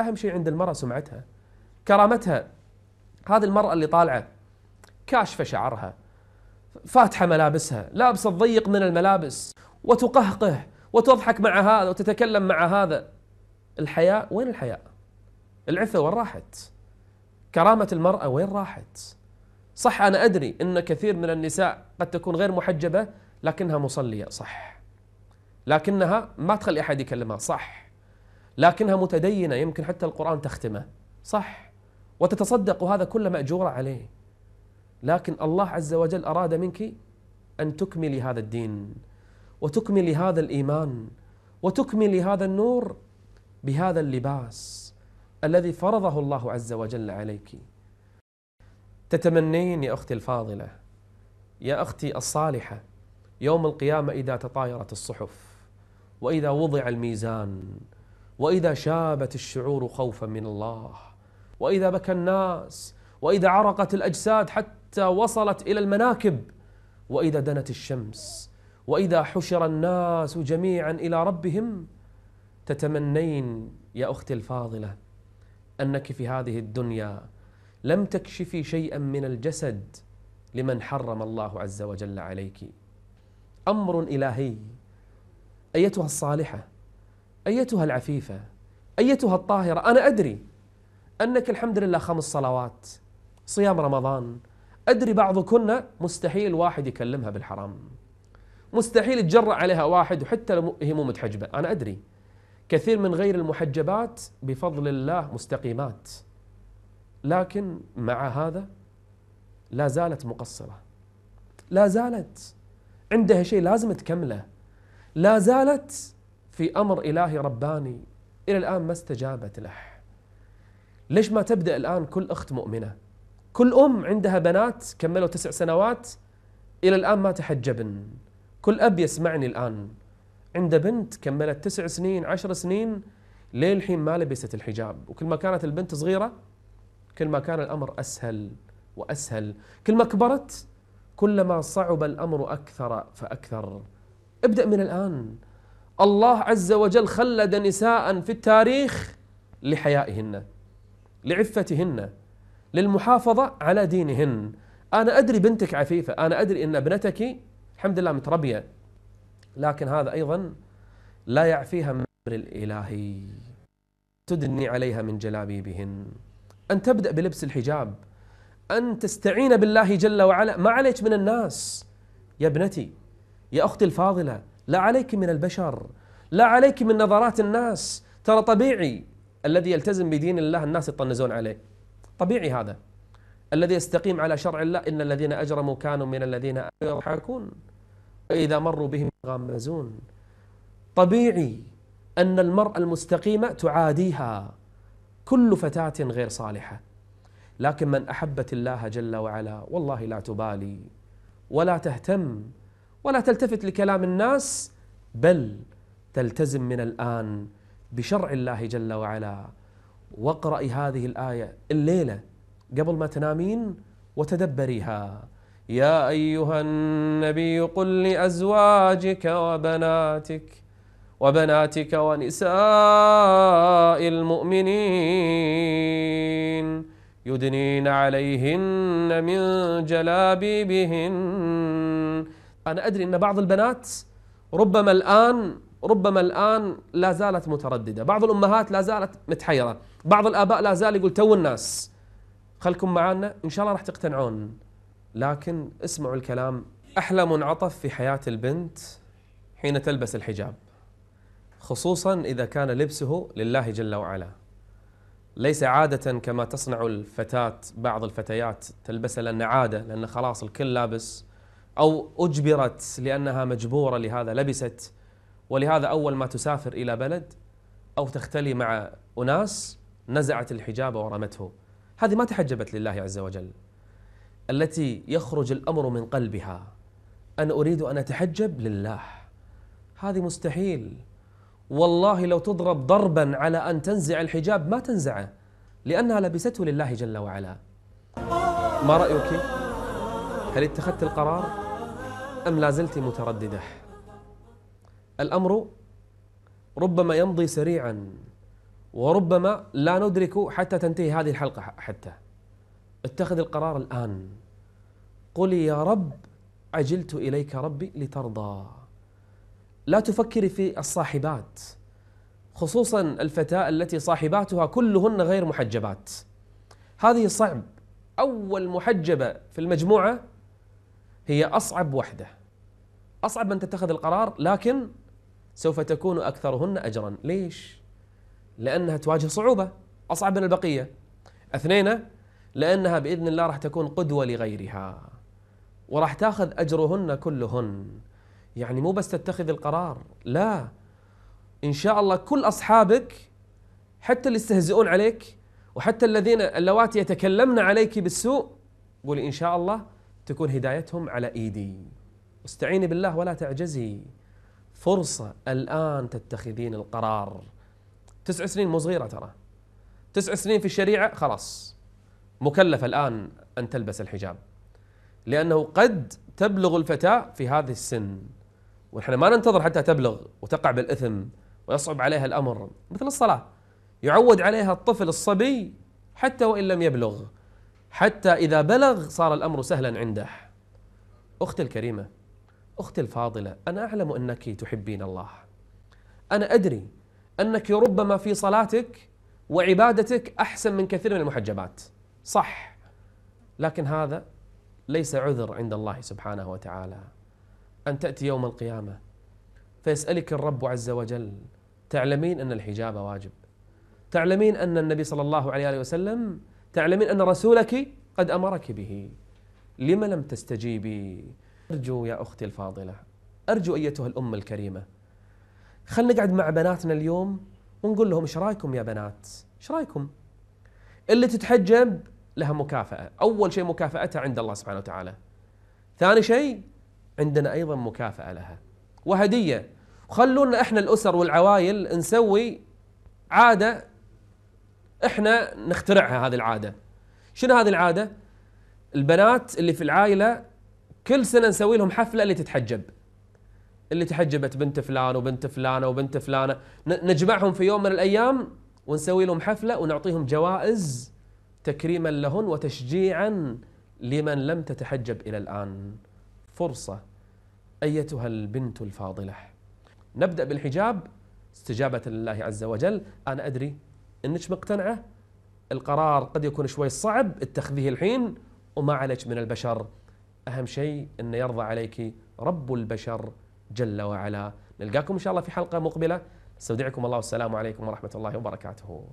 أهم شيء عند المرأة سمعتها كرامتها هذه المرأة اللي طالعة كاشفة شعرها فاتحة ملابسها لابسة ضيق من الملابس وتقهقه وتضحك مع هذا وتتكلم مع هذا. الحياء وين الحياء العفة وين راحت؟ كرامة المرأة وين راحت؟ صح أنا أدري أن كثير من النساء قد تكون غير محجبة لكنها مصلية صح. لكنها ما تخلي أحد يكلمها صح. لكنها متدينة يمكن حتى القرآن تختمه. صح. وتتصدق وهذا كله مأجورة عليه. لكن الله عز وجل أراد منك أن تكملي هذا الدين وتكملي هذا الإيمان وتكملي هذا النور بهذا اللباس الذي فرضه الله عز وجل عليك. تتمنين يا أختي الفاضلة يا أختي الصالحة يوم القيامة إذا تطايرت الصحف وإذا وضع الميزان وإذا شابت الشعور خوفا من الله وإذا بكى الناس وإذا عرقت الأجساد حتى وصلت إلى المناكب وإذا دنت الشمس وإذا حشر الناس جميعا إلى ربهم تتمنين يا أختي الفاضلة أنك في هذه الدنيا لم تكشفي شيئا من الجسد لمن حرم الله عز وجل عليك. أمر إلهي أيتها الصالحة أيتها العفيفة؟ أيتها الطاهرة؟ أنا أدري أنك الحمد لله خمس صلوات. صيام رمضان. أدري بعضكن مستحيل واحد يكلمها بالحرام. مستحيل يتجرأ عليها واحد وحتى لو هي مو متحجبة. أنا أدري. كثير من غير المحجبات بفضل الله مستقيمات. لكن مع هذا لا زالت مقصرة. لا زالت. عندها شيء لازم تكمله. لا زالت في أمر إلهي رباني إلى الآن ما استجابت له. ليش ما تبدأ الآن كل أخت مؤمنة؟ كل أم عندها بنات كملوا تسع سنوات إلى الآن ما تحجبن كل أب يسمعني الآن عنده بنت كملت تسع سنين عشر سنين للحين ما لبست الحجاب. وكل ما كانت البنت صغيرة كل ما كان الأمر أسهل وأسهل. كل ما كبرت كلما صعب الأمر أكثر فأكثر. ابدأ من الآن. الله عز وجل خلد نساء في التاريخ لحيائهن لعفتهن للمحافظة على دينهن. أنا أدري بنتك عفيفة أنا أدري أن ابنتك الحمد لله متربية لكن هذا أيضا لا يعفيها من الأمر الإلهي. تدني عليها من جلابيبهن. أن تبدأ بلبس الحجاب أن تستعين بالله جل وعلا. ما عليك من الناس؟ يا ابنتي يا أختي الفاضلة لا عليك من البشر لا عليك من نظرات الناس. ترى طبيعي الذي يلتزم بدين الله الناس يطنزون عليه. طبيعي هذا. الذي يستقيم على شرع الله إن الذين أجرموا كانوا من الذين يضحكون. وإذا مروا بهم يغامزون طبيعي أن المرأة المستقيمة تعاديها كل فتاة غير صالحة. لكن من أحبت الله جل وعلا والله لا تبالي ولا تهتم. ولا تلتفت لكلام الناس بل تلتزم من الآن بشرع الله جل وعلا. واقرأي هذه الآية الليلة قبل ما تنامين وتدبريها. يا أيها النبي قل لأزواجك وبناتك وبناتك ونساء المؤمنين يدنين عليهن من جلابيبهن. أنا أدري أن بعض البنات ربما الآن ربما الآن لا زالت مترددة. بعض الأمهات لا زالت متحيرة. بعض الآباء لا زال يقول تو الناس خلكم معنا إن شاء الله راح تقتنعون. لكن اسمعوا الكلام. أحلى منعطف في حياة البنت حين تلبس الحجاب خصوصا إذا كان لبسه لله جل وعلا. ليس عادة كما تصنع الفتاة بعض الفتيات تلبسها لأن عادة لأن خلاص الكل لابس. أو أجبرت لأنها مجبورة لهذا لبست. ولهذا أول ما تسافر إلى بلد أو تختلي مع أناس نزعت الحجاب ورمته. هذه ما تحجبت لله عز وجل. التي يخرج الأمر من قلبها. أنا أريد أن أتحجب لله. هذه مستحيل. والله لو تضرب ضربا على أن تنزع الحجاب ما تنزعه لأنها لبسته لله جل وعلا. ما رأيك؟ هل اتخذت القرار؟ أم لا زلت مترددة؟ الأمر ربما يمضي سريعا وربما لا ندرك حتى تنتهي هذه الحلقة حتى. اتخذ القرار الآن. قولي يا رب عجلت إليك ربي لترضى. لا تفكري في الصاحبات خصوصا الفتاة التي صاحباتها كلهن غير محجبات. هذه صعب أول محجبة في المجموعة هي أصعب وحدة. أصعب من تتخذ القرار لكن سوف تكون أكثرهن أجرا. ليش؟ لأنها تواجه صعوبة. أصعب من البقية. اثنين لأنها بإذن الله راح تكون قدوة لغيرها. وراح تاخذ أجرهن كلهن. يعني مو بس تتخذ القرار لا. إن شاء الله كل أصحابك حتى اللي يستهزئون عليك وحتى الذين اللواتي يتكلمن عليك بالسوء قولي إن شاء الله تكون هدايتهم على إيدي. واستعيني بالله ولا تعجزي. فرصة الآن تتخذين القرار. تسع سنين مو صغيرة ترى. تسع سنين في الشريعة خلاص. مكلفة الآن أن تلبس الحجاب. لأنه قد تبلغ الفتاة في هذه السن. ونحن ما ننتظر حتى تبلغ وتقع بالإثم ويصعب عليها الأمر. مثل الصلاة. يعود عليها الطفل الصبي حتى وإن لم يبلغ. حتى إذا بلغ صار الأمر سهلا عنده. أختي الكريمة أختي الفاضلة أنا أعلم أنك تحبين الله. أنا أدري أنك ربما في صلاتك وعبادتك أحسن من كثير من المحجبات. صح. لكن هذا ليس عذر عند الله سبحانه وتعالى. أن تأتي يوم القيامة فيسألك الرب عز وجل تعلمين أن الحجاب واجب. تعلمين أن النبي صلى الله عليه وسلم تعلمين أن رسولك قد أمرك به لم لم تستجيبي أرجو يا أختي الفاضلة أرجو أيتها الأم الكريمة خلنا نقعد مع بناتنا اليوم ونقول لهم إيش رأيكم يا بنات؟ إيش رأيكم؟ اللي تتحجب لها مكافأة، أول شيء مكافأتها عند الله سبحانه وتعالى. ثاني شيء عندنا أيضا مكافأة لها وهدية خلونا إحنا الأسر والعوائل نسوي عادة إحنا نخترعها هذه العادة. شنو هذه العادة؟ البنات اللي في العائلة كل سنة نسوي لهم حفلة اللي تتحجب. اللي تحجبت بنت فلان وبنت فلانة وبنت فلانة نجمعهم في يوم من الأيام ونسوي لهم حفلة ونعطيهم جوائز تكريما لهن وتشجيعا لمن لم تتحجب إلى الآن فرصة أيتها البنت الفاضلة نبدأ بالحجاب استجابة لله عز وجل أنا أدري انك مقتنعة. القرار قد يكون شوي صعب اتخذيه الحين وما عليك من البشر. أهم شيء إنه يرضى عليك رب البشر جل وعلا. نلقاكم إن شاء الله في حلقة مقبلة. استودعكم الله والسلام عليكم ورحمة الله وبركاته.